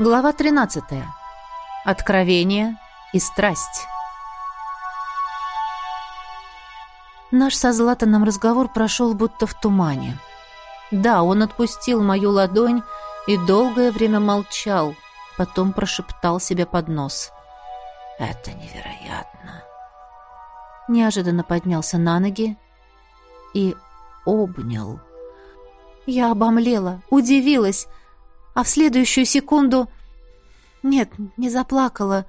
Глава 13. Откровение и страсть. Наш со Златаном разговор прошел будто в тумане. Да, он отпустил мою ладонь и долгое время молчал, потом прошептал себе под нос. «Это невероятно!» Неожиданно поднялся на ноги и обнял. Я обомлела, удивилась, а в следующую секунду... Нет, не заплакала,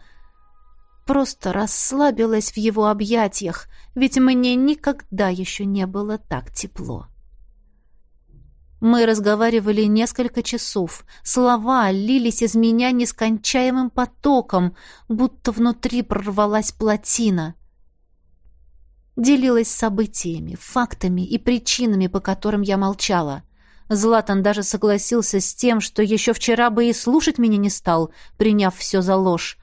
просто расслабилась в его объятиях, ведь мне никогда еще не было так тепло. Мы разговаривали несколько часов. Слова лились из меня нескончаемым потоком, будто внутри прорвалась плотина. Делилась событиями, фактами и причинами, по которым я молчала — Златан даже согласился с тем, что еще вчера бы и слушать меня не стал, приняв все за ложь.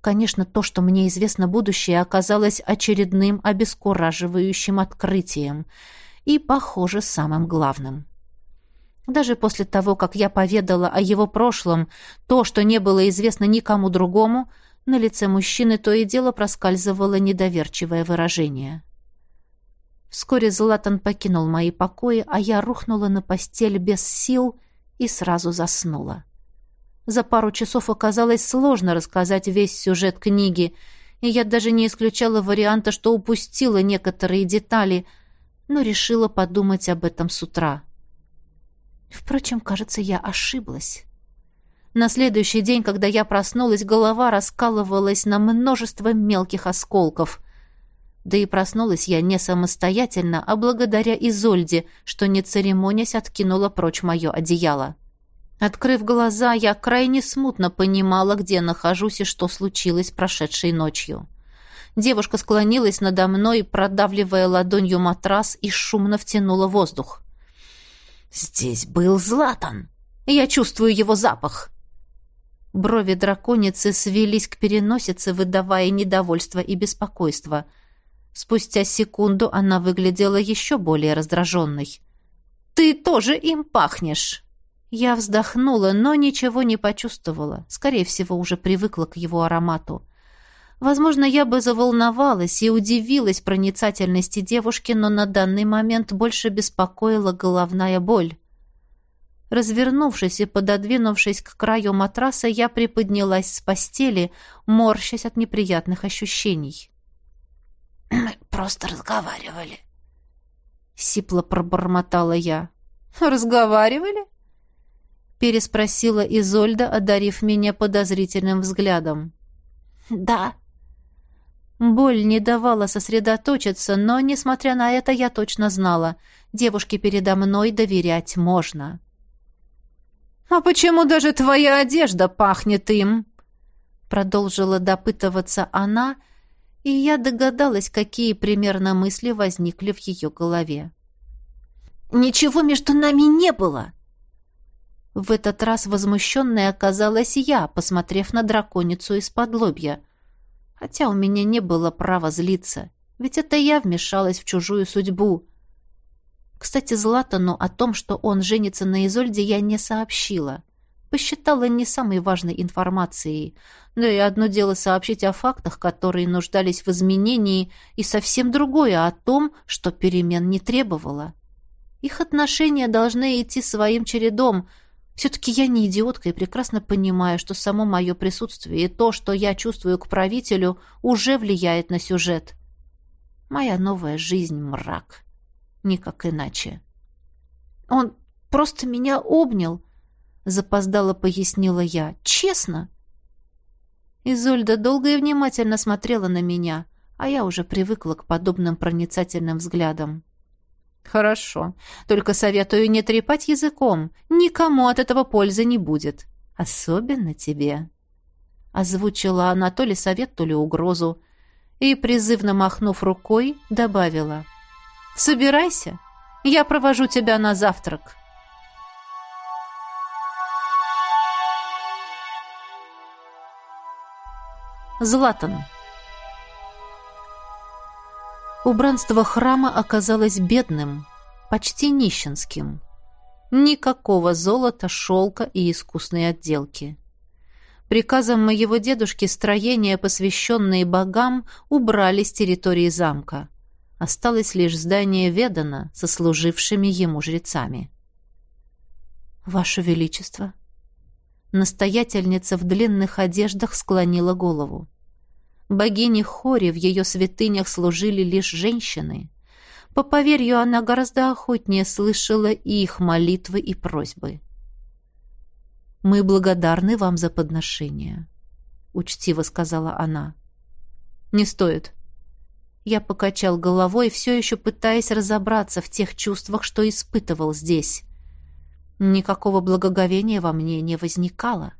Конечно, то, что мне известно будущее, оказалось очередным обескураживающим открытием и, похоже, самым главным. Даже после того, как я поведала о его прошлом, то, что не было известно никому другому, на лице мужчины то и дело проскальзывало недоверчивое выражение. Вскоре Златан покинул мои покои, а я рухнула на постель без сил и сразу заснула. За пару часов оказалось сложно рассказать весь сюжет книги, и я даже не исключала варианта, что упустила некоторые детали, но решила подумать об этом с утра. Впрочем, кажется, я ошиблась. На следующий день, когда я проснулась, голова раскалывалась на множество мелких осколков — да и проснулась я не самостоятельно, а благодаря Изольде, что не церемонясь откинула прочь мое одеяло. Открыв глаза, я крайне смутно понимала, где нахожусь и что случилось прошедшей ночью. Девушка склонилась надо мной, продавливая ладонью матрас и шумно втянула воздух. «Здесь был Златан! Я чувствую его запах!» Брови драконицы свелись к переносице, выдавая недовольство и беспокойство — Спустя секунду она выглядела еще более раздраженной. «Ты тоже им пахнешь!» Я вздохнула, но ничего не почувствовала. Скорее всего, уже привыкла к его аромату. Возможно, я бы заволновалась и удивилась проницательности девушки, но на данный момент больше беспокоила головная боль. Развернувшись и пододвинувшись к краю матраса, я приподнялась с постели, морщась от неприятных ощущений. Мы просто разговаривали. Сипло пробормотала я. Разговаривали? Переспросила Изольда, одарив меня подозрительным взглядом. Да. Боль не давала сосредоточиться, но, несмотря на это, я точно знала. Девушке передо мной доверять можно. «А почему даже твоя одежда пахнет им?» Продолжила допытываться она, — и я догадалась, какие примерно мысли возникли в ее голове. «Ничего между нами не было!» В этот раз возмущенной оказалась я, посмотрев на драконицу из-под лобья. Хотя у меня не было права злиться, ведь это я вмешалась в чужую судьбу. Кстати, Златану о том, что он женится на Изольде, я не сообщила посчитала не самой важной информацией. Да и одно дело сообщить о фактах, которые нуждались в изменении, и совсем другое о том, что перемен не требовало. Их отношения должны идти своим чередом. Все-таки я не идиотка и прекрасно понимаю, что само мое присутствие и то, что я чувствую к правителю, уже влияет на сюжет. Моя новая жизнь — мрак. Никак иначе. Он просто меня обнял — запоздало пояснила я. Честно. Изольда долго и внимательно смотрела на меня, а я уже привыкла к подобным проницательным взглядам. Хорошо. Только советую не трепать языком. Никому от этого пользы не будет. Особенно тебе. Озвучила она то ли совет, то ли угрозу. И, призывно махнув рукой, добавила. «Собирайся. Я провожу тебя на завтрак». Златан. Убранство храма оказалось бедным, почти нищенским. Никакого золота, шелка и искусной отделки. Приказом моего дедушки строения, посвященные богам, убрали с территории замка. Осталось лишь здание Ведана со служившими ему жрецами. «Ваше Величество!» Настоятельница в длинных одеждах склонила голову. Богини Хори в ее святынях служили лишь женщины. По поверью, она гораздо охотнее слышала их молитвы и просьбы. «Мы благодарны вам за подношение», — учтиво сказала она. «Не стоит». Я покачал головой, все еще пытаясь разобраться в тех чувствах, что испытывал здесь. Никакого благоговения во мне не возникало.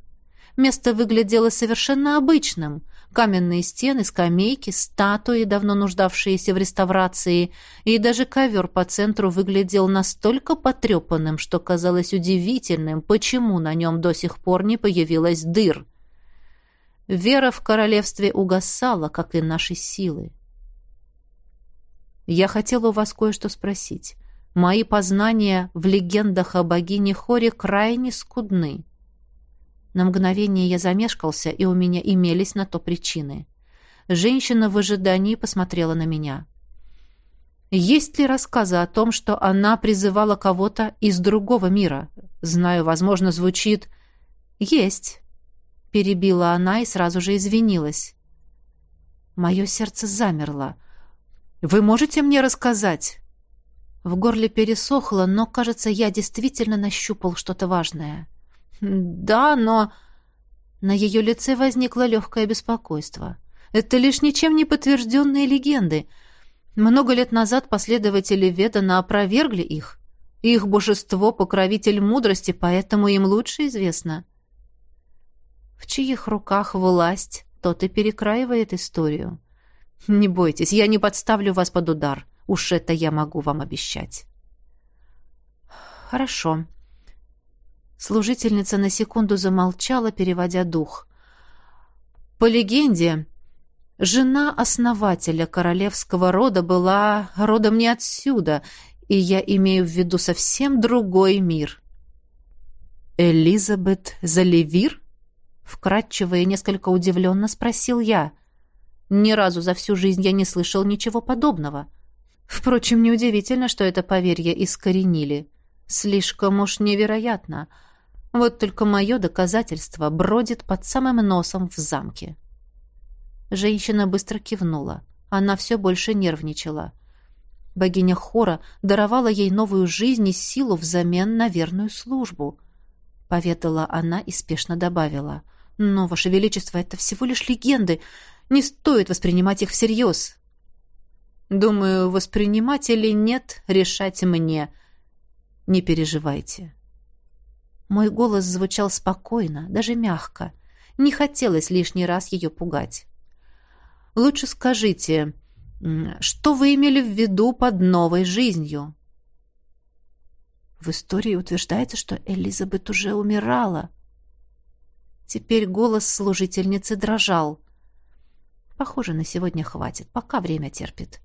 Место выглядело совершенно обычным. Каменные стены, скамейки, статуи, давно нуждавшиеся в реставрации, и даже ковер по центру выглядел настолько потрепанным, что казалось удивительным, почему на нем до сих пор не появилась дыр. Вера в королевстве угасала, как и наши силы. «Я хотел у вас кое-что спросить. Мои познания в легендах о богине Хоре крайне скудны». На мгновение я замешкался, и у меня имелись на то причины. Женщина в ожидании посмотрела на меня. Есть ли рассказы о том, что она призывала кого-то из другого мира? Знаю, возможно, звучит «Есть», — перебила она и сразу же извинилась. Мое сердце замерло. «Вы можете мне рассказать?» В горле пересохло, но, кажется, я действительно нащупал что-то важное. «Да, но...» На ее лице возникло легкое беспокойство. «Это лишь ничем не подтвержденные легенды. Много лет назад последователи Ведана опровергли их. Их божество — покровитель мудрости, поэтому им лучше известно. В чьих руках власть, тот и перекраивает историю. Не бойтесь, я не подставлю вас под удар. Уж это я могу вам обещать». «Хорошо», Служительница на секунду замолчала, переводя дух. По легенде, жена основателя королевского рода была родом не отсюда, и я имею в виду совсем другой мир. «Элизабет Заливир?» — вкратчиво и несколько удивленно спросил я. Ни разу за всю жизнь я не слышал ничего подобного. Впрочем, неудивительно, что это поверье искоренили. Слишком уж невероятно — вот только мое доказательство бродит под самым носом в замке. Женщина быстро кивнула. Она все больше нервничала. Богиня Хора даровала ей новую жизнь и силу взамен на верную службу. Поведала она и спешно добавила. «Но, Ваше Величество, это всего лишь легенды. Не стоит воспринимать их всерьез». «Думаю, воспринимать или нет, решать мне. Не переживайте». Мой голос звучал спокойно, даже мягко. Не хотелось лишний раз ее пугать. «Лучше скажите, что вы имели в виду под новой жизнью?» В истории утверждается, что Элизабет уже умирала. Теперь голос служительницы дрожал. Похоже, на сегодня хватит, пока время терпит.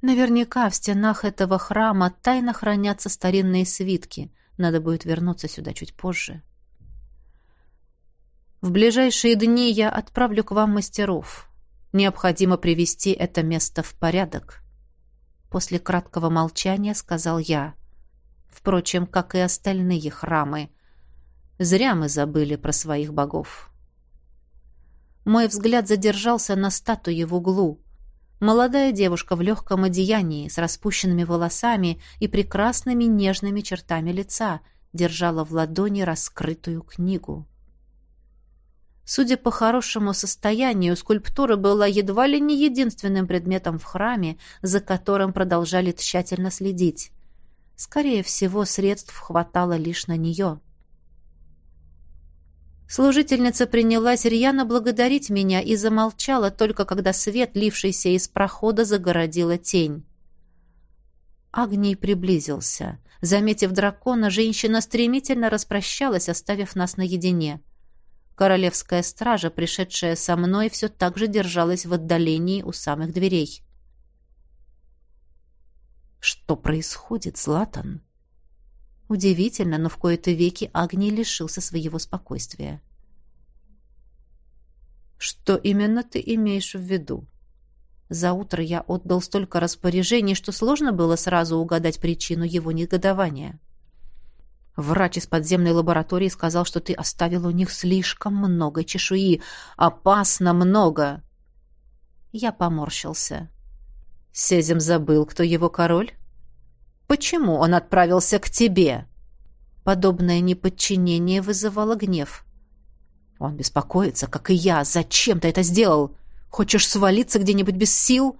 Наверняка в стенах этого храма тайно хранятся старинные свитки. Надо будет вернуться сюда чуть позже. В ближайшие дни я отправлю к вам мастеров. Необходимо привести это место в порядок. После краткого молчания сказал я. Впрочем, как и остальные храмы. Зря мы забыли про своих богов. Мой взгляд задержался на статуе в углу, Молодая девушка в легком одеянии, с распущенными волосами и прекрасными нежными чертами лица, держала в ладони раскрытую книгу. Судя по хорошему состоянию, скульптура была едва ли не единственным предметом в храме, за которым продолжали тщательно следить. Скорее всего, средств хватало лишь на нее. Служительница принялась рьяно благодарить меня и замолчала только когда свет, лившийся из прохода, загородила тень. Агний приблизился. Заметив дракона, женщина стремительно распрощалась, оставив нас наедине. Королевская стража, пришедшая со мной, все так же держалась в отдалении у самых дверей. «Что происходит, Златан?» Удивительно, но в кои-то веки Агний лишился своего спокойствия. Что именно ты имеешь в виду? За утро я отдал столько распоряжений, что сложно было сразу угадать причину его негодования. Врач из подземной лаборатории сказал, что ты оставил у них слишком много чешуи. Опасно много. Я поморщился. Сезим забыл, кто его король? Почему он отправился к тебе? Подобное неподчинение вызывало гнев. Он беспокоится, как и я. Зачем ты это сделал? Хочешь свалиться где-нибудь без сил?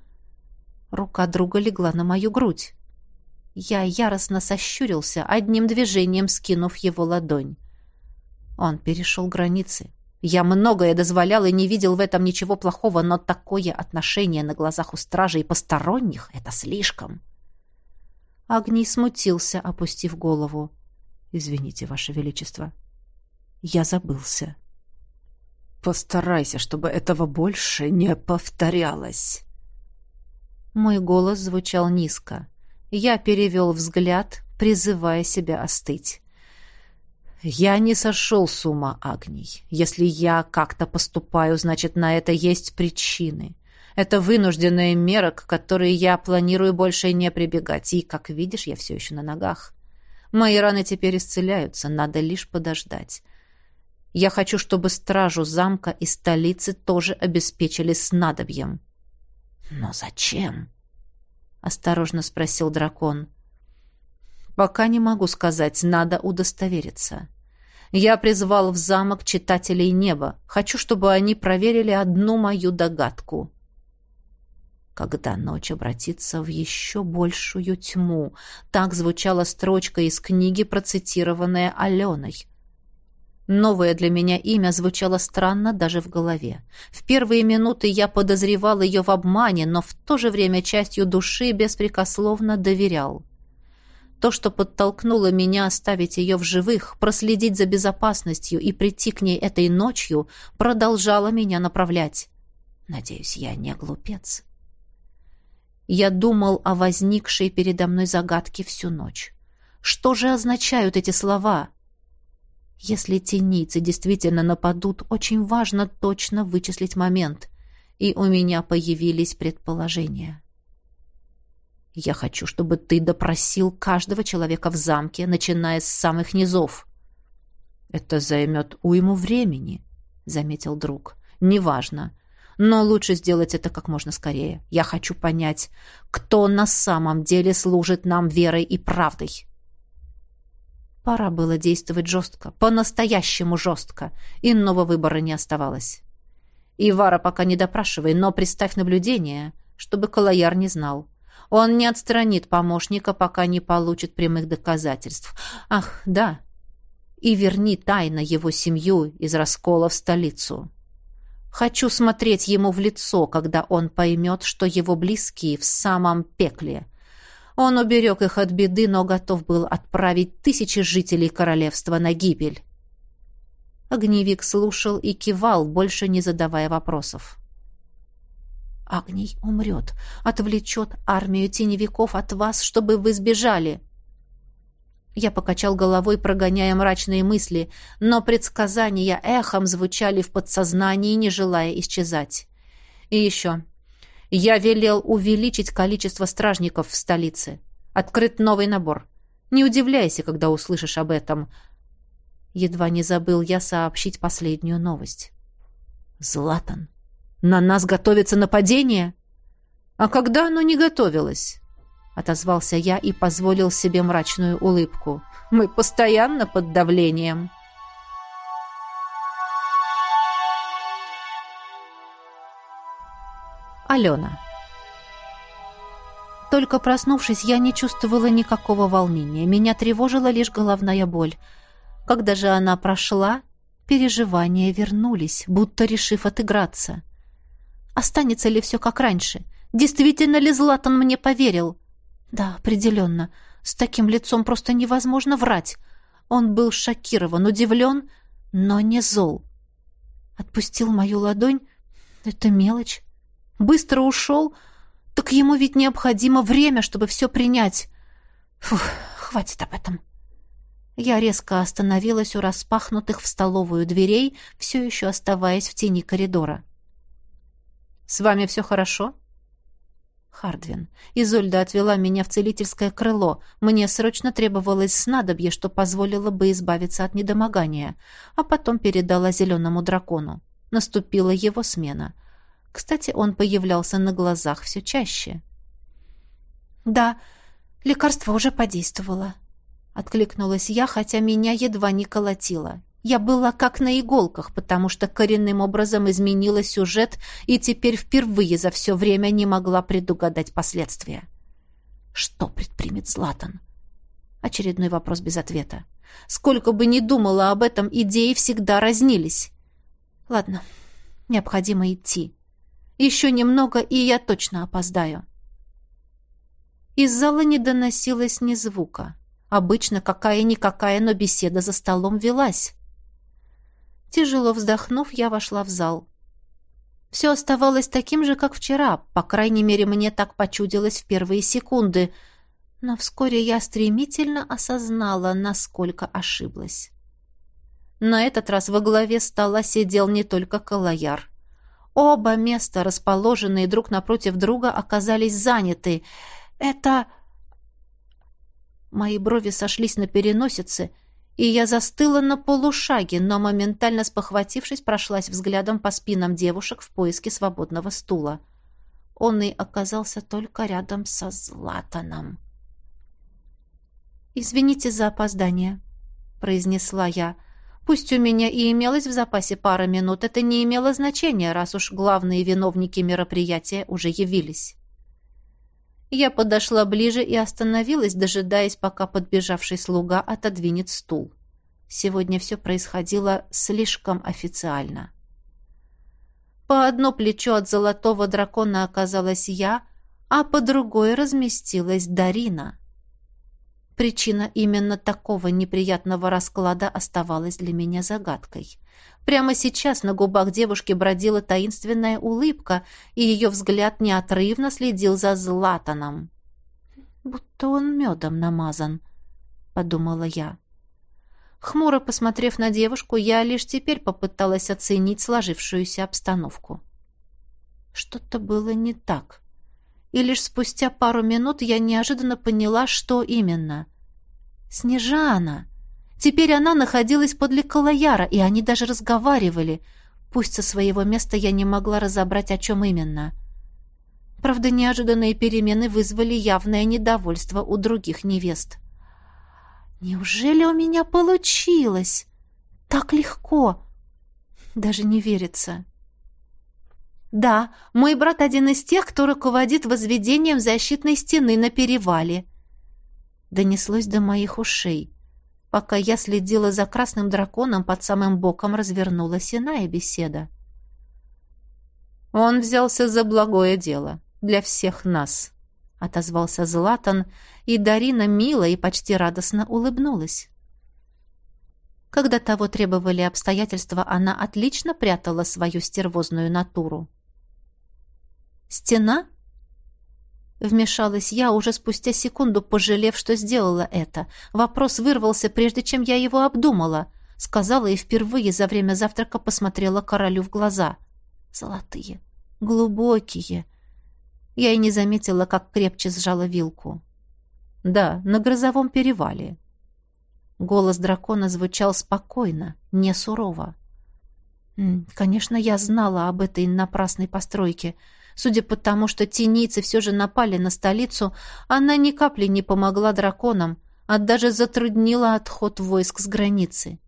Рука друга легла на мою грудь. Я яростно сощурился, одним движением скинув его ладонь. Он перешел границы. Я многое дозволял и не видел в этом ничего плохого, но такое отношение на глазах у стражей посторонних — это слишком. Агний смутился, опустив голову. «Извините, Ваше Величество. Я забылся». «Постарайся, чтобы этого больше не повторялось». Мой голос звучал низко. Я перевел взгляд, призывая себя остыть. «Я не сошел с ума, Агний. Если я как-то поступаю, значит, на это есть причины. Это вынужденная мера, к которой я планирую больше не прибегать. И, как видишь, я все еще на ногах. Мои раны теперь исцеляются, надо лишь подождать. Я хочу, чтобы стражу замка и столицы тоже обеспечили снадобьем». «Но зачем?» — осторожно спросил дракон. Пока не могу сказать, надо удостовериться. Я призвал в замок читателей неба. Хочу, чтобы они проверили одну мою догадку. Когда ночь обратится в еще большую тьму. Так звучала строчка из книги, процитированная Аленой. Новое для меня имя звучало странно даже в голове. В первые минуты я подозревал ее в обмане, но в то же время частью души беспрекословно доверял. То, что подтолкнуло меня оставить ее в живых, проследить за безопасностью и прийти к ней этой ночью, продолжало меня направлять. Надеюсь, я не глупец. Я думал о возникшей передо мной загадке всю ночь. Что же означают эти слова? Если тенийцы действительно нападут, очень важно точно вычислить момент. И у меня появились предположения. Я хочу, чтобы ты допросил каждого человека в замке, начиная с самых низов. Это займет уйму времени, заметил друг. Неважно. Но лучше сделать это как можно скорее. Я хочу понять, кто на самом деле служит нам верой и правдой. Пора было действовать жестко, по-настоящему жестко. Иного выбора не оставалось. Ивара пока не допрашивай, но приставь наблюдение, чтобы Калаяр не знал. Он не отстранит помощника, пока не получит прямых доказательств. Ах, да. И верни тайно его семью из раскола в столицу. Хочу смотреть ему в лицо, когда он поймет, что его близкие в самом пекле. Он уберег их от беды, но готов был отправить тысячи жителей королевства на гибель. Огневик слушал и кивал, больше не задавая вопросов. Агний умрет, отвлечет армию теневиков от вас, чтобы вы сбежали. Я покачал головой, прогоняя мрачные мысли, но предсказания эхом звучали в подсознании, не желая исчезать. И еще. Я велел увеличить количество стражников в столице. Открыт новый набор. Не удивляйся, когда услышишь об этом. Едва не забыл я сообщить последнюю новость. Златан. На нас готовится нападение? А когда оно не готовилось? Отозвался я и позволил себе мрачную улыбку. Мы постоянно под давлением. Алена. Только проснувшись, я не чувствовала никакого волнения. Меня тревожила лишь головная боль. Когда же она прошла, переживания вернулись, будто решив отыграться. Останется ли все как раньше? Действительно ли Златан мне поверил? Да, определенно. С таким лицом просто невозможно врать. Он был шокирован, удивлен, но не зол. Отпустил мою ладонь. Это мелочь. Быстро ушел. Так ему ведь необходимо время, чтобы все принять. Фух, хватит об этом. Я резко остановилась у распахнутых в столовую дверей, все еще оставаясь в тени коридора. «С вами все хорошо?» Хардвин. Изольда отвела меня в целительское крыло. Мне срочно требовалось снадобье, что позволило бы избавиться от недомогания, а потом передала зеленому дракону. Наступила его смена. Кстати, он появлялся на глазах все чаще. «Да, лекарство уже подействовало», — откликнулась я, хотя меня едва не колотило. Я была как на иголках, потому что коренным образом изменила сюжет и теперь впервые за все время не могла предугадать последствия. Что предпримет Златан? Очередной вопрос без ответа. Сколько бы ни думала об этом, идеи всегда разнились. Ладно, необходимо идти. Еще немного, и я точно опоздаю. Из зала не доносилось ни звука. Обычно какая-никакая, но беседа за столом велась. Тяжело вздохнув, я вошла в зал. Все оставалось таким же, как вчера, по крайней мере, мне так почудилось в первые секунды, но вскоре я стремительно осознала, насколько ошиблась. На этот раз во главе стола сидел не только Калаяр. Оба места, расположенные друг напротив друга, оказались заняты. Это... Мои брови сошлись на переносице — и я застыла на полушаге, но моментально спохватившись, прошлась взглядом по спинам девушек в поиске свободного стула. Он и оказался только рядом со Златаном. «Извините за опоздание», — произнесла я. «Пусть у меня и имелось в запасе пара минут, это не имело значения, раз уж главные виновники мероприятия уже явились». Я подошла ближе и остановилась, дожидаясь, пока подбежавший слуга отодвинет стул. Сегодня все происходило слишком официально. По одно плечо от золотого дракона оказалась я, а по другой разместилась Дарина. Причина именно такого неприятного расклада оставалась для меня загадкой. Прямо сейчас на губах девушки бродила таинственная улыбка, и ее взгляд неотрывно следил за Златаном. «Будто он медом намазан», — подумала я. Хмуро посмотрев на девушку, я лишь теперь попыталась оценить сложившуюся обстановку. Что-то было не так. И лишь спустя пару минут я неожиданно поняла, что именно. «Снежана!» Теперь она находилась подле Калаяра, и они даже разговаривали. Пусть со своего места я не могла разобрать, о чем именно. Правда, неожиданные перемены вызвали явное недовольство у других невест. «Неужели у меня получилось? Так легко!» Даже не верится. «Да, мой брат один из тех, кто руководит возведением защитной стены на перевале», донеслось до моих ушей. Пока я следила за красным драконом, под самым боком развернулась иная беседа. «Он взялся за благое дело. Для всех нас», — отозвался Златан, и Дарина мило и почти радостно улыбнулась. Когда того требовали обстоятельства, она отлично прятала свою стервозную натуру. «Стена?» Вмешалась я, уже спустя секунду пожалев, что сделала это. Вопрос вырвался, прежде чем я его обдумала. Сказала и впервые за время завтрака посмотрела королю в глаза. Золотые, глубокие. Я и не заметила, как крепче сжала вилку. «Да, на грозовом перевале». Голос дракона звучал спокойно, не сурово. «Конечно, я знала об этой напрасной постройке». Судя по тому, что тенийцы все же напали на столицу, она ни капли не помогла драконам, а даже затруднила отход войск с границы.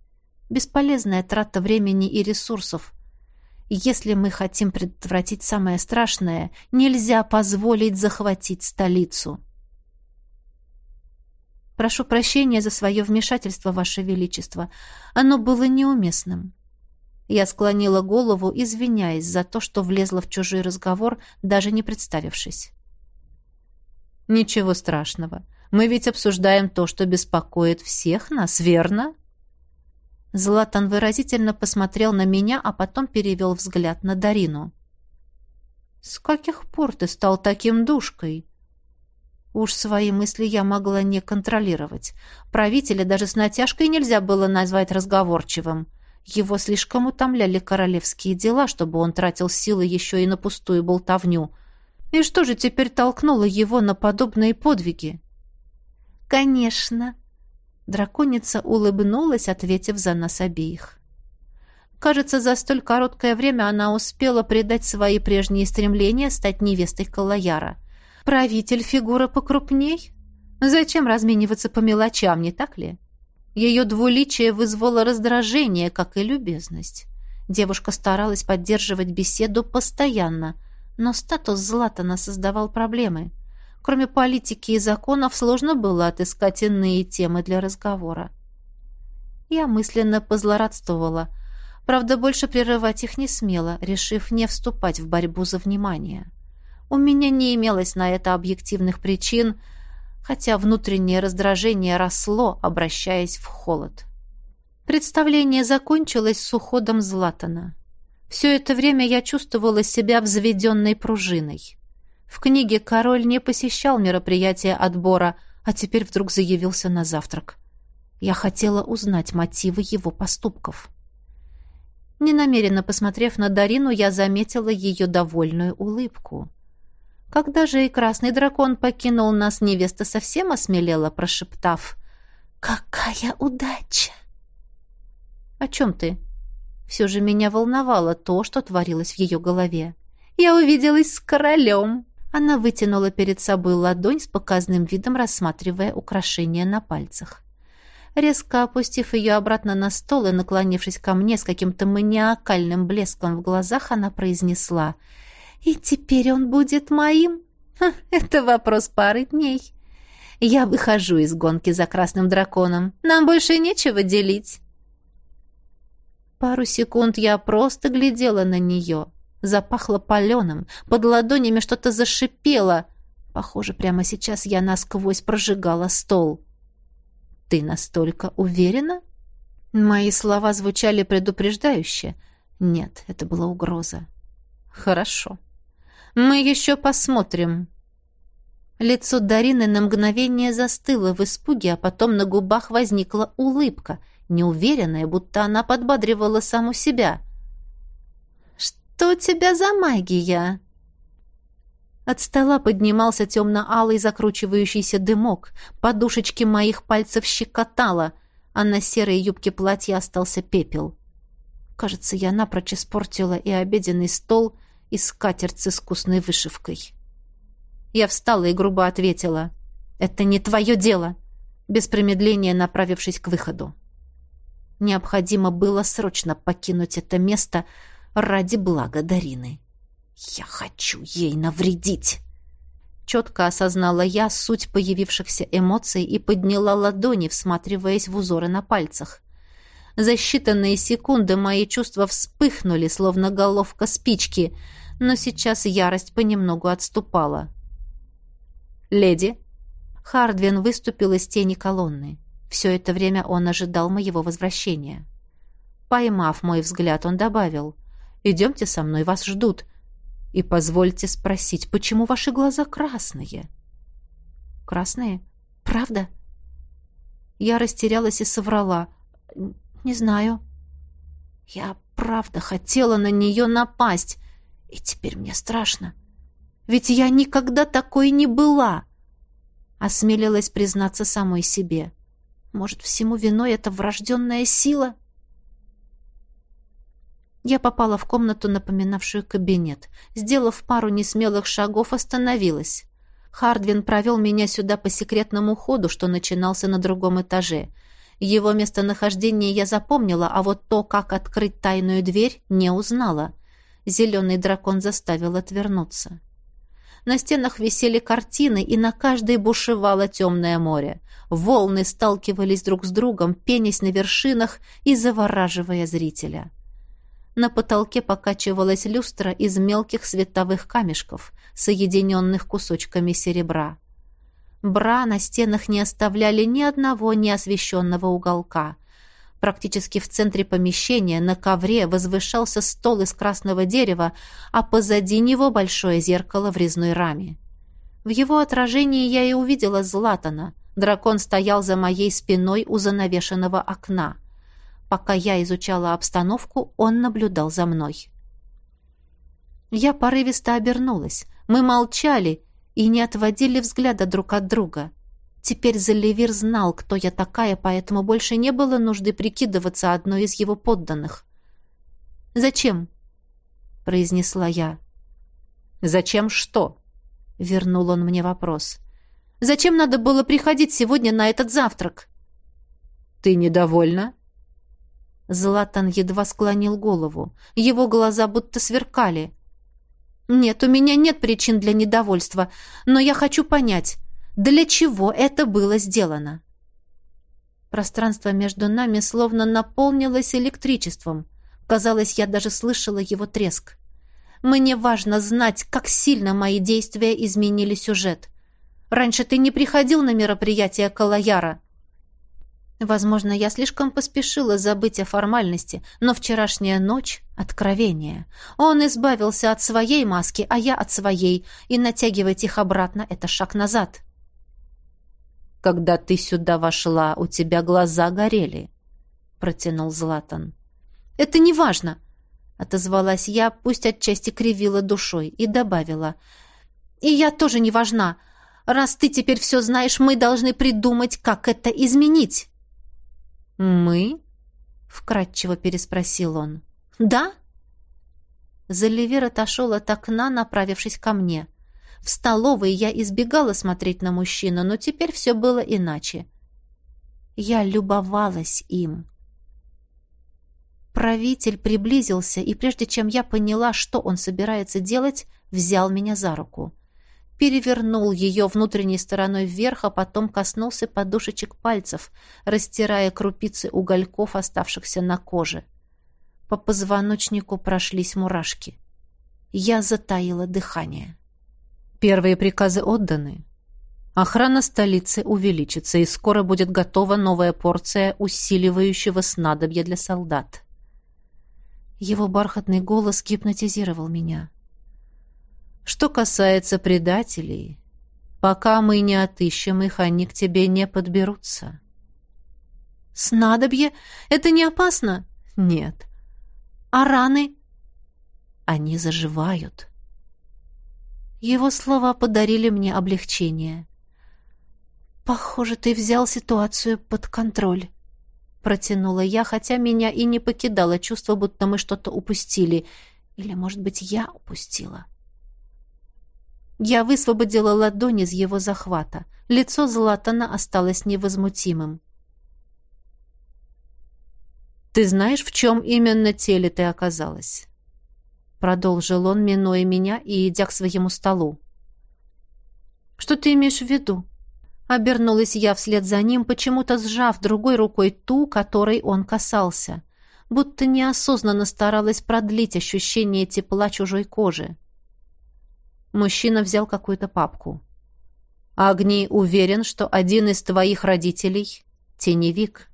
Бесполезная трата времени и ресурсов. Если мы хотим предотвратить самое страшное, нельзя позволить захватить столицу. Прошу прощения за свое вмешательство, Ваше Величество. Оно было неуместным. Я склонила голову, извиняясь за то, что влезла в чужой разговор, даже не представившись. «Ничего страшного. Мы ведь обсуждаем то, что беспокоит всех нас, верно?» Златан выразительно посмотрел на меня, а потом перевел взгляд на Дарину. «С каких пор ты стал таким душкой?» Уж свои мысли я могла не контролировать. Правителя даже с натяжкой нельзя было назвать разговорчивым. Его слишком утомляли королевские дела, чтобы он тратил силы еще и на пустую болтовню. И что же теперь толкнуло его на подобные подвиги? «Конечно!» Драконица улыбнулась, ответив за нас обеих. Кажется, за столь короткое время она успела предать свои прежние стремления стать невестой Калаяра. Правитель фигура покрупней? Зачем размениваться по мелочам, не так ли? Ее двуличие вызвало раздражение, как и любезность. Девушка старалась поддерживать беседу постоянно, но статус Златана создавал проблемы. Кроме политики и законов, сложно было отыскать иные темы для разговора. Я мысленно позлорадствовала – Правда, больше прерывать их не смела, решив не вступать в борьбу за внимание. У меня не имелось на это объективных причин, хотя внутреннее раздражение росло, обращаясь в холод. Представление закончилось с уходом Златана. Все это время я чувствовала себя взведенной пружиной. В книге король не посещал мероприятия отбора, а теперь вдруг заявился на завтрак. Я хотела узнать мотивы его поступков. Ненамеренно посмотрев на Дарину, я заметила ее довольную улыбку. Когда же и красный дракон покинул нас, невеста совсем осмелела, прошептав «Какая удача!» «О чем ты?» Все же меня волновало то, что творилось в ее голове. «Я увиделась с королем!» Она вытянула перед собой ладонь с показным видом, рассматривая украшения на пальцах. Резко опустив ее обратно на стол и наклонившись ко мне с каким-то маниакальным блеском в глазах, она произнесла «И теперь он будет моим? Ха, это вопрос пары дней. Я выхожу из гонки за красным драконом. Нам больше нечего делить». Пару секунд я просто глядела на нее. Запахло паленым, под ладонями что-то зашипело. Похоже, прямо сейчас я насквозь прожигала стол. «Ты настолько уверена?» Мои слова звучали предупреждающе. Нет, это была угроза. «Хорошо. Мы еще посмотрим». Лицо Дарины на мгновение застыло в испуге, а потом на губах возникла улыбка, неуверенная, будто она подбадривала саму себя. «Что у тебя за магия?» От стола поднимался темно-алый закручивающийся дымок. Подушечки моих пальцев щекотало, а на серой юбке платья остался пепел. Кажется, я напрочь испортила и обеденный стол, и скатерть с искусной вышивкой. Я встала и грубо ответила. «Это не твое дело!» без промедления направившись к выходу. Необходимо было срочно покинуть это место ради блага Дарины. «Я хочу ей навредить!» Четко осознала я суть появившихся эмоций и подняла ладони, всматриваясь в узоры на пальцах. За считанные секунды мои чувства вспыхнули, словно головка спички, но сейчас ярость понемногу отступала. «Леди!» Хардвин выступил из тени колонны. Все это время он ожидал моего возвращения. Поймав мой взгляд, он добавил, «Идемте со мной, вас ждут. И позвольте спросить, почему ваши глаза красные? Красные? Правда? Я растерялась и соврала. Не знаю. Я правда хотела на нее напасть, и теперь мне страшно. Ведь я никогда такой не была. Осмелилась признаться самой себе. Может, всему виной эта врожденная сила? Я попала в комнату, напоминавшую кабинет. Сделав пару несмелых шагов, остановилась. Хардвин провел меня сюда по секретному ходу, что начинался на другом этаже. Его местонахождение я запомнила, а вот то, как открыть тайную дверь, не узнала. Зеленый дракон заставил отвернуться. На стенах висели картины, и на каждой бушевало темное море. Волны сталкивались друг с другом, пенясь на вершинах и завораживая зрителя. На потолке покачивалась люстра из мелких световых камешков, соединенных кусочками серебра. Бра на стенах не оставляли ни одного неосвещенного уголка. Практически в центре помещения на ковре возвышался стол из красного дерева, а позади него большое зеркало в резной раме. В его отражении я и увидела Златана. Дракон стоял за моей спиной у занавешенного окна. Пока я изучала обстановку, он наблюдал за мной. Я порывисто обернулась. Мы молчали и не отводили взгляда друг от друга. Теперь Заливир знал, кто я такая, поэтому больше не было нужды прикидываться одной из его подданных. «Зачем?» — произнесла я. «Зачем что?» — вернул он мне вопрос. «Зачем надо было приходить сегодня на этот завтрак?» «Ты недовольна?» Златан едва склонил голову. Его глаза будто сверкали. «Нет, у меня нет причин для недовольства, но я хочу понять, для чего это было сделано?» Пространство между нами словно наполнилось электричеством. Казалось, я даже слышала его треск. Мне важно знать, как сильно мои действия изменили сюжет. Раньше ты не приходил на мероприятие Калаяра. Возможно, я слишком поспешила забыть о формальности, но вчерашняя ночь — откровение. Он избавился от своей маски, а я от своей, и натягивать их обратно — это шаг назад. «Когда ты сюда вошла, у тебя глаза горели», — протянул Златан. «Это не важно», отозвалась я, пусть отчасти кривила душой, и добавила. «И я тоже не важна. Раз ты теперь все знаешь, мы должны придумать, как это изменить». «Мы?» — вкратчиво переспросил он. «Да?» Заливер отошел от окна, направившись ко мне. В столовой я избегала смотреть на мужчину, но теперь все было иначе. Я любовалась им. Правитель приблизился, и прежде чем я поняла, что он собирается делать, взял меня за руку. Перевернул ее внутренней стороной вверх, а потом коснулся подушечек пальцев, растирая крупицы угольков, оставшихся на коже. По позвоночнику прошлись мурашки. Я затаила дыхание. Первые приказы отданы. Охрана столицы увеличится, и скоро будет готова новая порция усиливающего снадобья для солдат. Его бархатный голос гипнотизировал меня. «Что касается предателей, пока мы не отыщем их, они к тебе не подберутся». «Снадобье? Это не опасно?» «Нет». «А раны?» «Они заживают». Его слова подарили мне облегчение. «Похоже, ты взял ситуацию под контроль». Протянула я, хотя меня и не покидало чувство, будто мы что-то упустили. Или, может быть, я упустила. Я высвободила ладонь из его захвата. Лицо Златана осталось невозмутимым. «Ты знаешь, в чем именно теле ты оказалась?» Продолжил он, минуя меня и идя к своему столу. «Что ты имеешь в виду?» Обернулась я вслед за ним, почему-то сжав другой рукой ту, которой он касался. Будто неосознанно старалась продлить ощущение тепла чужой кожи. Мужчина взял какую-то папку. «Агни уверен, что один из твоих родителей — теневик».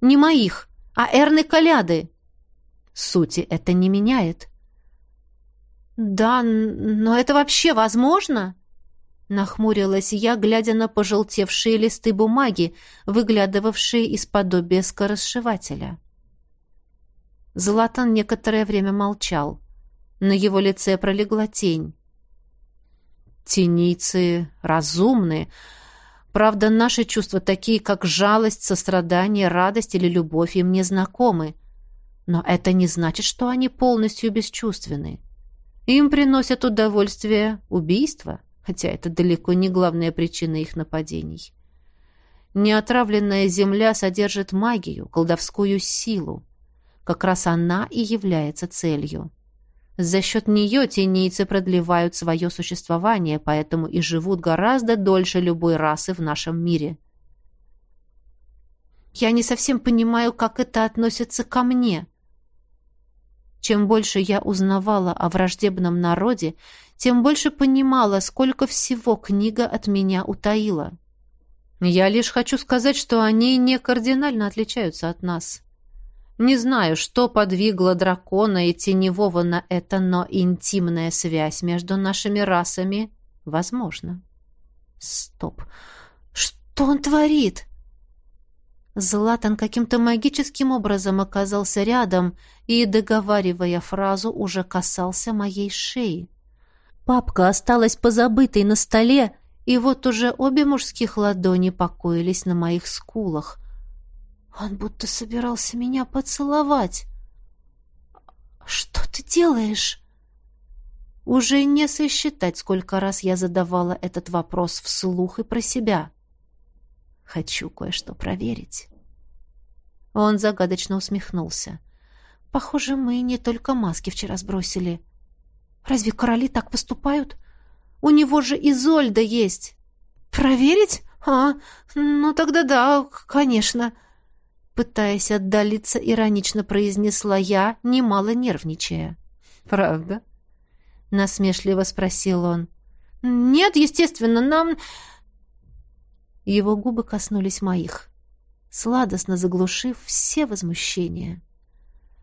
«Не моих, а Эрны Каляды». «Сути это не меняет». «Да, но это вообще возможно?» Нахмурилась я, глядя на пожелтевшие листы бумаги, выглядывавшие из подобия скоросшивателя. Златан некоторое время молчал. На его лице пролегла тень. «Теницы разумны. Правда, наши чувства такие, как жалость, сострадание, радость или любовь, им не знакомы. Но это не значит, что они полностью бесчувственны. Им приносят удовольствие убийства» хотя это далеко не главная причина их нападений. Неотравленная земля содержит магию, колдовскую силу. Как раз она и является целью. За счет нее тенийцы продлевают свое существование, поэтому и живут гораздо дольше любой расы в нашем мире. «Я не совсем понимаю, как это относится ко мне», чем больше я узнавала о враждебном народе, тем больше понимала, сколько всего книга от меня утаила. Я лишь хочу сказать, что они не кардинально отличаются от нас. Не знаю, что подвигло дракона и теневого на это, но интимная связь между нашими расами Возможно. Стоп. Что он творит? Златан каким-то магическим образом оказался рядом и, договаривая фразу, уже касался моей шеи. Папка осталась позабытой на столе, и вот уже обе мужских ладони покоились на моих скулах. Он будто собирался меня поцеловать. «Что ты делаешь?» Уже не сосчитать, сколько раз я задавала этот вопрос вслух и про себя. Хочу кое-что проверить. Он загадочно усмехнулся. Похоже, мы не только маски вчера сбросили. Разве короли так поступают? У него же Изольда есть. Проверить? А, ну тогда да, конечно. Пытаясь отдалиться, иронично произнесла я, немало нервничая. Правда? насмешливо спросил он. Нет, естественно, нам Его губы коснулись моих, сладостно заглушив все возмущения.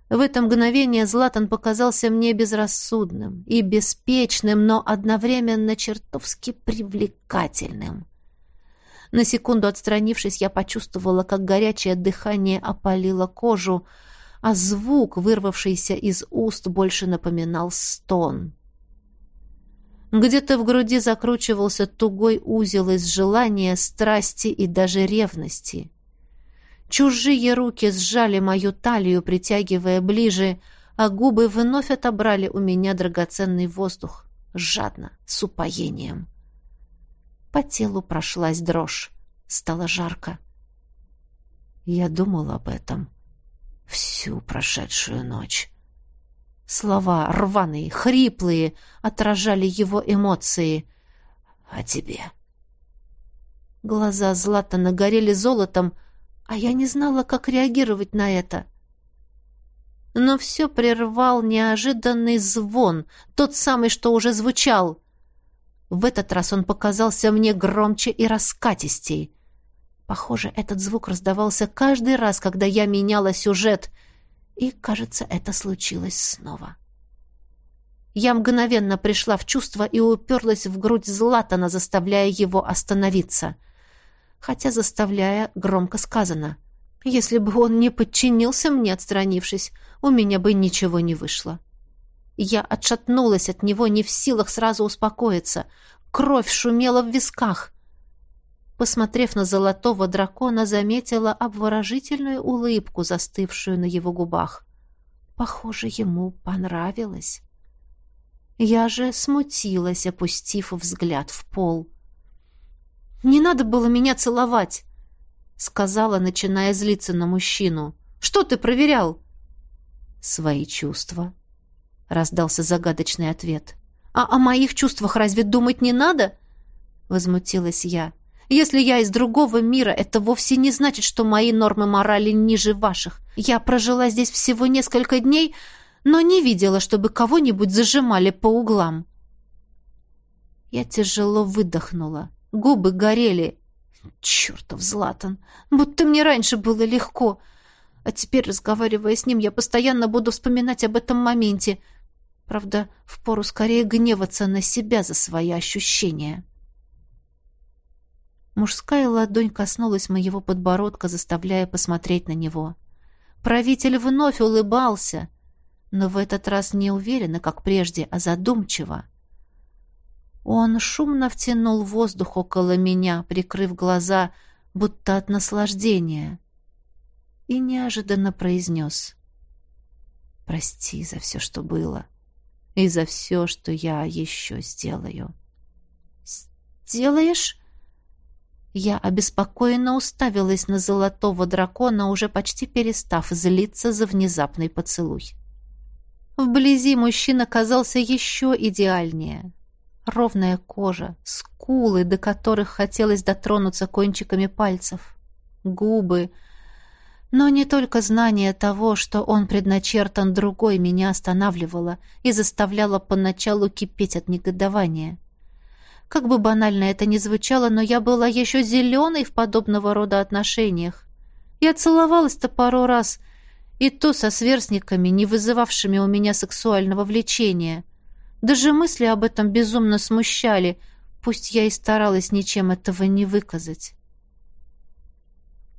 В это мгновение Златан показался мне безрассудным и беспечным, но одновременно чертовски привлекательным. На секунду отстранившись, я почувствовала, как горячее дыхание опалило кожу, а звук, вырвавшийся из уст, больше напоминал стон. Где-то в груди закручивался тугой узел из желания, страсти и даже ревности. Чужие руки сжали мою талию, притягивая ближе, а губы вновь отобрали у меня драгоценный воздух, жадно, с упоением. По телу прошлась дрожь, стало жарко. Я думал об этом всю прошедшую ночь. Слова рваные, хриплые, отражали его эмоции. «А тебе?» Глаза Злата нагорели золотом, а я не знала, как реагировать на это. Но все прервал неожиданный звон, тот самый, что уже звучал. В этот раз он показался мне громче и раскатистей. Похоже, этот звук раздавался каждый раз, когда я меняла сюжет — и, кажется, это случилось снова. Я мгновенно пришла в чувство и уперлась в грудь Златана, заставляя его остановиться. Хотя заставляя громко сказано. Если бы он не подчинился мне, отстранившись, у меня бы ничего не вышло. Я отшатнулась от него, не в силах сразу успокоиться. Кровь шумела в висках. Посмотрев на золотого дракона, заметила обворожительную улыбку, застывшую на его губах. Похоже, ему понравилось. Я же смутилась, опустив взгляд в пол. «Не надо было меня целовать!» — сказала, начиная злиться на мужчину. «Что ты проверял?» «Свои чувства», — раздался загадочный ответ. «А о моих чувствах разве думать не надо?» — возмутилась я. Если я из другого мира, это вовсе не значит, что мои нормы морали ниже ваших. Я прожила здесь всего несколько дней, но не видела, чтобы кого-нибудь зажимали по углам. Я тяжело выдохнула. Губы горели. Чертов Златан! Будто мне раньше было легко. А теперь, разговаривая с ним, я постоянно буду вспоминать об этом моменте. Правда, впору скорее гневаться на себя за свои ощущения. Мужская ладонь коснулась моего подбородка, заставляя посмотреть на него. Правитель вновь улыбался, но в этот раз не уверенно, как прежде, а задумчиво. Он шумно втянул воздух около меня, прикрыв глаза, будто от наслаждения, и неожиданно произнес «Прости за все, что было, и за все, что я еще сделаю». «Сделаешь?» Я обеспокоенно уставилась на золотого дракона, уже почти перестав злиться за внезапный поцелуй. Вблизи мужчина казался еще идеальнее. Ровная кожа, скулы, до которых хотелось дотронуться кончиками пальцев, губы. Но не только знание того, что он предначертан другой, меня останавливало и заставляло поначалу кипеть от негодования. — как бы банально это ни звучало, но я была еще зеленой в подобного рода отношениях. Я целовалась-то пару раз, и то со сверстниками, не вызывавшими у меня сексуального влечения. Даже мысли об этом безумно смущали, Пусть я и старалась ничем этого не выказать.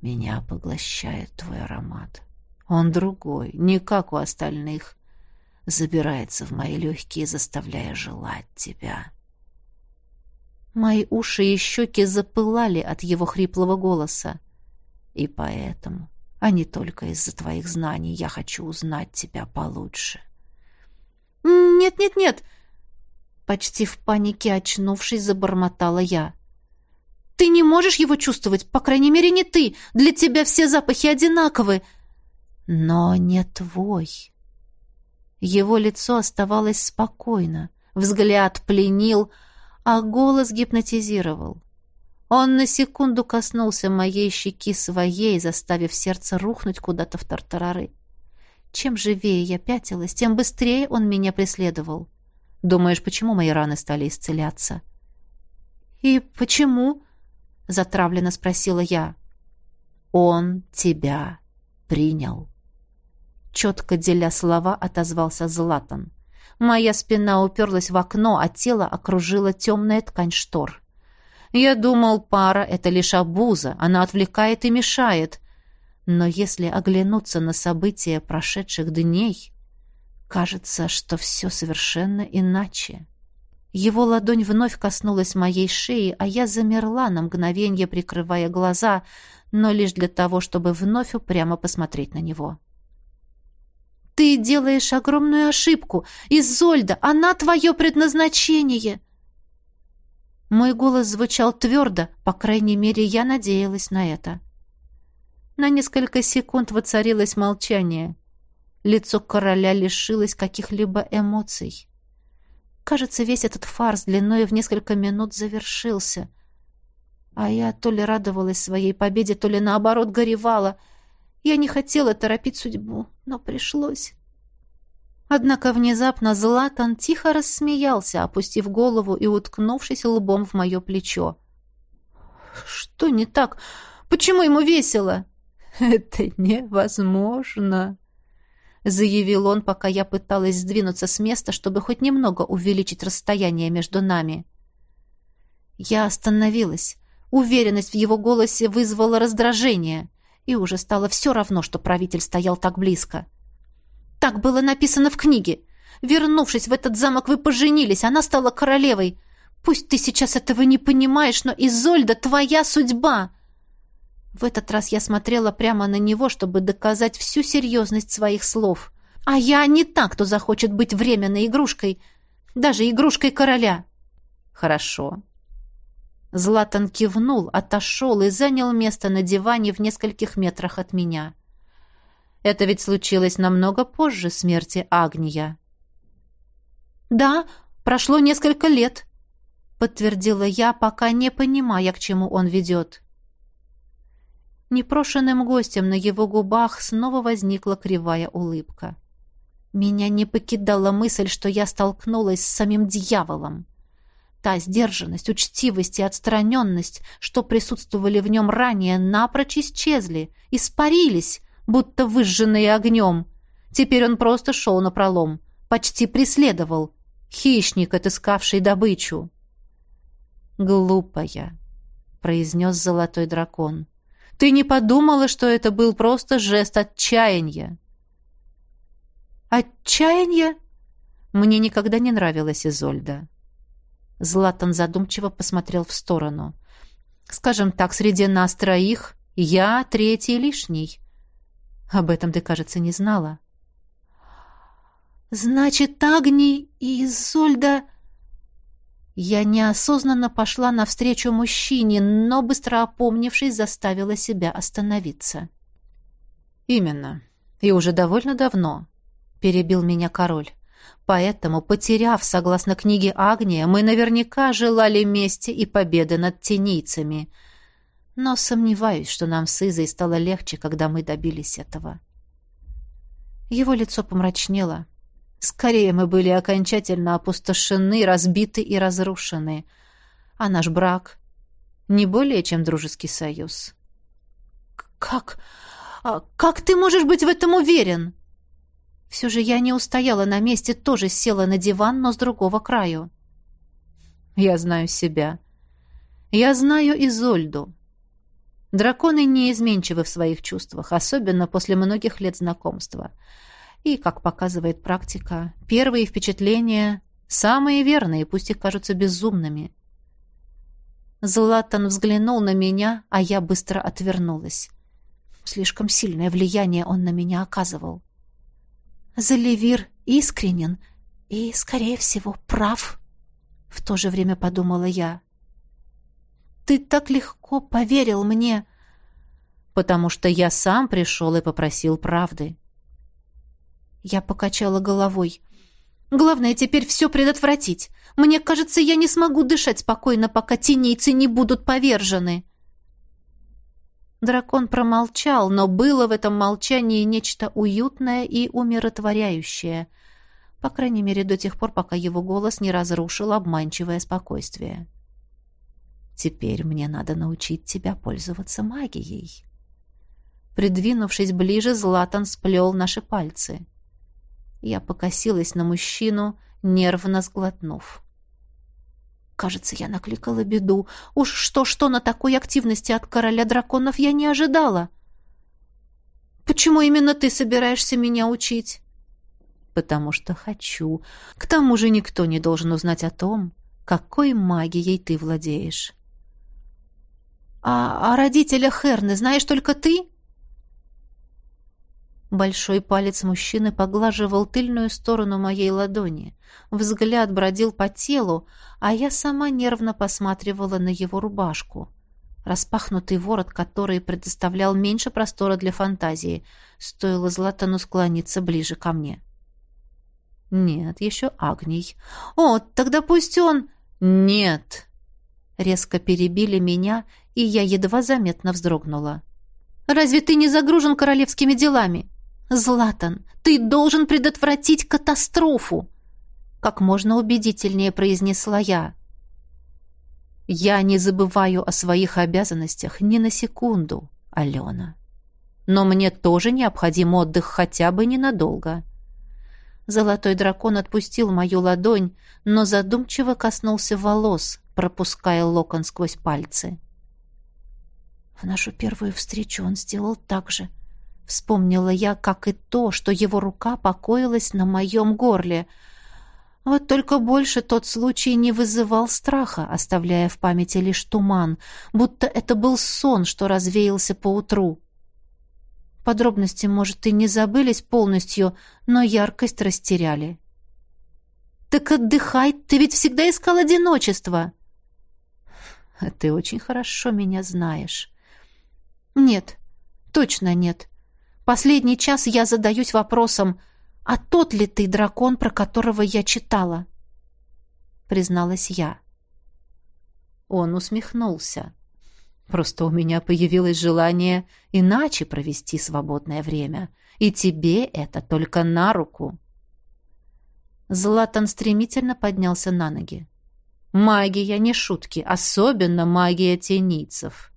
Меня поглощает твой аромат. Он другой, не как у остальных. Забирается в мои легкие, заставляя желать тебя. Мои уши и щеки запылали от его хриплого голоса. И поэтому, а не только из-за твоих знаний, я хочу узнать тебя получше. «Нет-нет-нет!» Почти в панике очнувшись, забормотала я. Ты не можешь его чувствовать, по крайней мере, не ты. Для тебя все запахи одинаковы. Но не твой. Его лицо оставалось спокойно, взгляд пленил, а голос гипнотизировал. Он на секунду коснулся моей щеки своей, заставив сердце рухнуть куда-то в тартарары. Чем живее я пятилась, тем быстрее он меня преследовал. Думаешь, почему мои раны стали исцеляться? «И почему?» Затравленно спросила я. Он тебя принял. Четко деля слова, отозвался Златан. Моя спина уперлась в окно, а тело окружила темная ткань штор. Я думал, пара — это лишь обуза, она отвлекает и мешает. Но если оглянуться на события прошедших дней, кажется, что все совершенно иначе. Его ладонь вновь коснулась моей шеи, а я замерла на мгновение, прикрывая глаза, но лишь для того, чтобы вновь упрямо посмотреть на него. «Ты делаешь огромную ошибку! Изольда, она твое предназначение!» Мой голос звучал твердо, по крайней мере, я надеялась на это. На несколько секунд воцарилось молчание. Лицо короля лишилось каких-либо эмоций. Кажется, весь этот фарс длиной в несколько минут завершился. А я то ли радовалась своей победе, то ли наоборот горевала. Я не хотела торопить судьбу, но пришлось. Однако внезапно Златан тихо рассмеялся, опустив голову и уткнувшись лбом в мое плечо. «Что не так? Почему ему весело?» «Это невозможно!» — заявил он, пока я пыталась сдвинуться с места, чтобы хоть немного увеличить расстояние между нами. Я остановилась. Уверенность в его голосе вызвала раздражение, и уже стало все равно, что правитель стоял так близко. «Так было написано в книге. Вернувшись в этот замок, вы поженились, она стала королевой. Пусть ты сейчас этого не понимаешь, но Изольда — твоя судьба!» В этот раз я смотрела прямо на него, чтобы доказать всю серьезность своих слов. А я не так, кто захочет быть временной игрушкой, даже игрушкой короля. Хорошо. Златан кивнул, отошел и занял место на диване в нескольких метрах от меня. Это ведь случилось намного позже смерти Агния. Да, прошло несколько лет, подтвердила я, пока не понимая, к чему он ведет. Непрошенным гостем на его губах снова возникла кривая улыбка. Меня не покидала мысль, что я столкнулась с самим дьяволом. Та сдержанность, учтивость и отстраненность, что присутствовали в нем ранее, напрочь исчезли, испарились, будто выжженные огнем. Теперь он просто шел на пролом, почти преследовал. Хищник, отыскавший добычу. «Глупая», — произнес золотой дракон. Ты не подумала, что это был просто жест отчаяния?» «Отчаяние?» Мне никогда не нравилась Изольда. Златан задумчиво посмотрел в сторону. «Скажем так, среди нас троих я третий лишний. Об этом ты, кажется, не знала». «Значит, Агни и Изольда...» Я неосознанно пошла навстречу мужчине, но, быстро опомнившись, заставила себя остановиться. «Именно. И уже довольно давно», — перебил меня король. «Поэтому, потеряв, согласно книге Агния, мы наверняка желали мести и победы над тенийцами. Но сомневаюсь, что нам с Изой стало легче, когда мы добились этого». Его лицо помрачнело. Скорее мы были окончательно опустошены, разбиты и разрушены. А наш брак не более чем дружеский союз. «Как? А как ты можешь быть в этом уверен?» Все же я не устояла на месте, тоже села на диван, но с другого краю. Я знаю себя. Я знаю Изольду. Драконы неизменчивы в своих чувствах, особенно после многих лет знакомства. И, как показывает практика, первые впечатления самые верные, пусть и кажутся безумными. Златан взглянул на меня, а я быстро отвернулась. Слишком сильное влияние он на меня оказывал. Заливир искренен и, скорее всего, прав, в то же время подумала я. Ты так легко поверил мне, потому что я сам пришел и попросил правды. Я покачала головой. Главное теперь все предотвратить. Мне кажется, я не смогу дышать спокойно, пока тенейцы не будут повержены. Дракон промолчал, но было в этом молчании нечто уютное и умиротворяющее. По крайней мере, до тех пор, пока его голос не разрушил обманчивое спокойствие. «Теперь мне надо научить тебя пользоваться магией». Придвинувшись ближе, Златан сплел наши пальцы. Я покосилась на мужчину, нервно сглотнув. Кажется, я накликала беду. Уж что-что на такой активности от короля драконов я не ожидала. Почему именно ты собираешься меня учить? Потому что хочу. К тому же никто не должен узнать о том, какой магией ты владеешь. А о родителях Херны знаешь только ты? Большой палец мужчины поглаживал тыльную сторону моей ладони. Взгляд бродил по телу, а я сама нервно посматривала на его рубашку. Распахнутый ворот, который предоставлял меньше простора для фантазии, стоило Златану склониться ближе ко мне. «Нет, еще Агний. О, тогда пусть он...» «Нет!» Резко перебили меня, и я едва заметно вздрогнула. «Разве ты не загружен королевскими делами?» «Златан, ты должен предотвратить катастрофу!» Как можно убедительнее произнесла я. «Я не забываю о своих обязанностях ни на секунду, Алена. Но мне тоже необходим отдых хотя бы ненадолго». Золотой дракон отпустил мою ладонь, но задумчиво коснулся волос, пропуская локон сквозь пальцы. В нашу первую встречу он сделал так же — Вспомнила я, как и то, что его рука покоилась на моем горле. Вот только больше тот случай не вызывал страха, оставляя в памяти лишь туман, будто это был сон, что развеялся поутру. Подробности, может, и не забылись полностью, но яркость растеряли. «Так отдыхай, ты ведь всегда искал одиночество!» «Ты очень хорошо меня знаешь». «Нет, точно нет. Последний час я задаюсь вопросом, а тот ли ты дракон, про которого я читала? Призналась я. Он усмехнулся. Просто у меня появилось желание иначе провести свободное время, и тебе это только на руку. Златан стремительно поднялся на ноги. Магия не шутки, особенно магия тенийцев.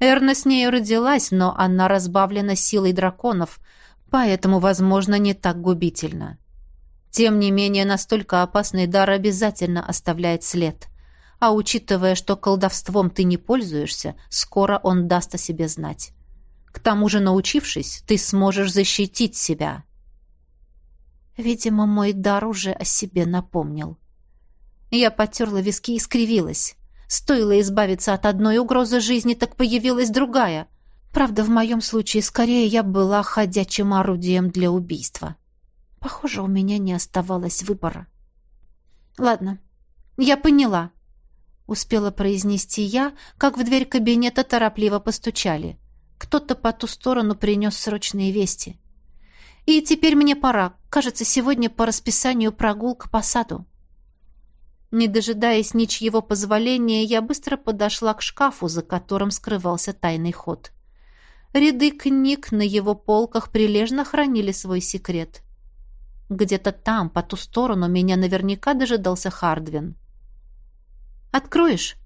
Эрна с нею родилась, но она разбавлена силой драконов, поэтому, возможно, не так губительно. Тем не менее, настолько опасный дар обязательно оставляет след. А учитывая, что колдовством ты не пользуешься, скоро он даст о себе знать. К тому же, научившись, ты сможешь защитить себя. Видимо, мой дар уже о себе напомнил. Я потерла виски и скривилась. Стоило избавиться от одной угрозы жизни, так появилась другая. Правда, в моем случае скорее я была ходячим орудием для убийства. Похоже, у меня не оставалось выбора. Ладно, я поняла. Успела произнести я, как в дверь кабинета торопливо постучали. Кто-то по ту сторону принес срочные вести. И теперь мне пора. Кажется, сегодня по расписанию прогулка по саду. Не дожидаясь ничьего позволения, я быстро подошла к шкафу, за которым скрывался тайный ход. Ряды книг на его полках прилежно хранили свой секрет. Где-то там, по ту сторону, меня наверняка дожидался Хардвин. «Откроешь?»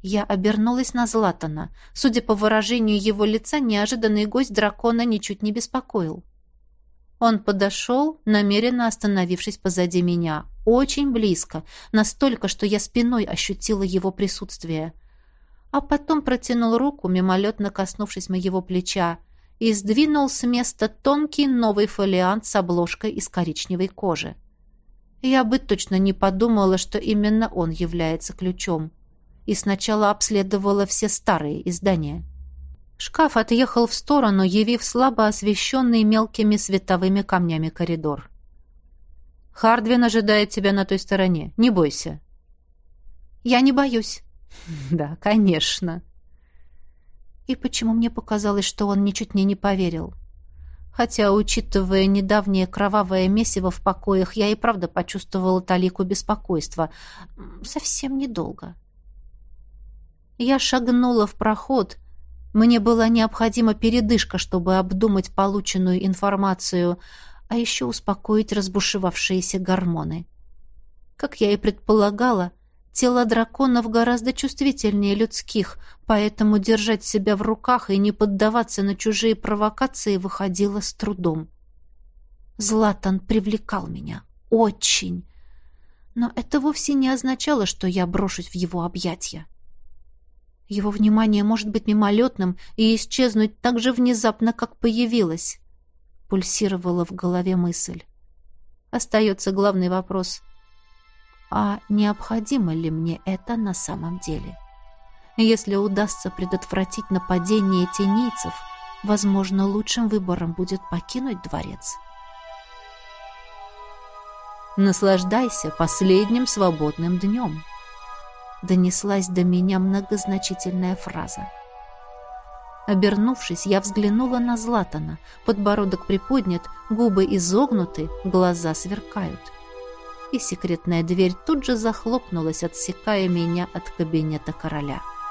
Я обернулась на Златана. Судя по выражению его лица, неожиданный гость дракона ничуть не беспокоил. Он подошел, намеренно остановившись позади меня, очень близко, настолько, что я спиной ощутила его присутствие. А потом протянул руку, мимолетно коснувшись моего плеча, и сдвинул с места тонкий новый фолиант с обложкой из коричневой кожи. Я бы точно не подумала, что именно он является ключом. И сначала обследовала все старые издания. Шкаф отъехал в сторону, явив слабо освещенный мелкими световыми камнями коридор. «Хардвин ожидает тебя на той стороне. Не бойся». «Я не боюсь». «Да, конечно». И почему мне показалось, что он ничуть мне не поверил? Хотя, учитывая недавнее кровавое месиво в покоях, я и правда почувствовала талику беспокойства. Совсем недолго. Я шагнула в проход, мне была необходима передышка, чтобы обдумать полученную информацию, а еще успокоить разбушевавшиеся гормоны. Как я и предполагала, тело драконов гораздо чувствительнее людских, поэтому держать себя в руках и не поддаваться на чужие провокации выходило с трудом. Златан привлекал меня. Очень. Но это вовсе не означало, что я брошусь в его объятия. Его внимание может быть мимолетным и исчезнуть так же внезапно, как появилось. Пульсировала в голове мысль. Остается главный вопрос. А необходимо ли мне это на самом деле? Если удастся предотвратить нападение тенийцев, возможно, лучшим выбором будет покинуть дворец. Наслаждайся последним свободным днем донеслась до меня многозначительная фраза. Обернувшись, я взглянула на Златана. Подбородок приподнят, губы изогнуты, глаза сверкают. И секретная дверь тут же захлопнулась, отсекая меня от кабинета короля. —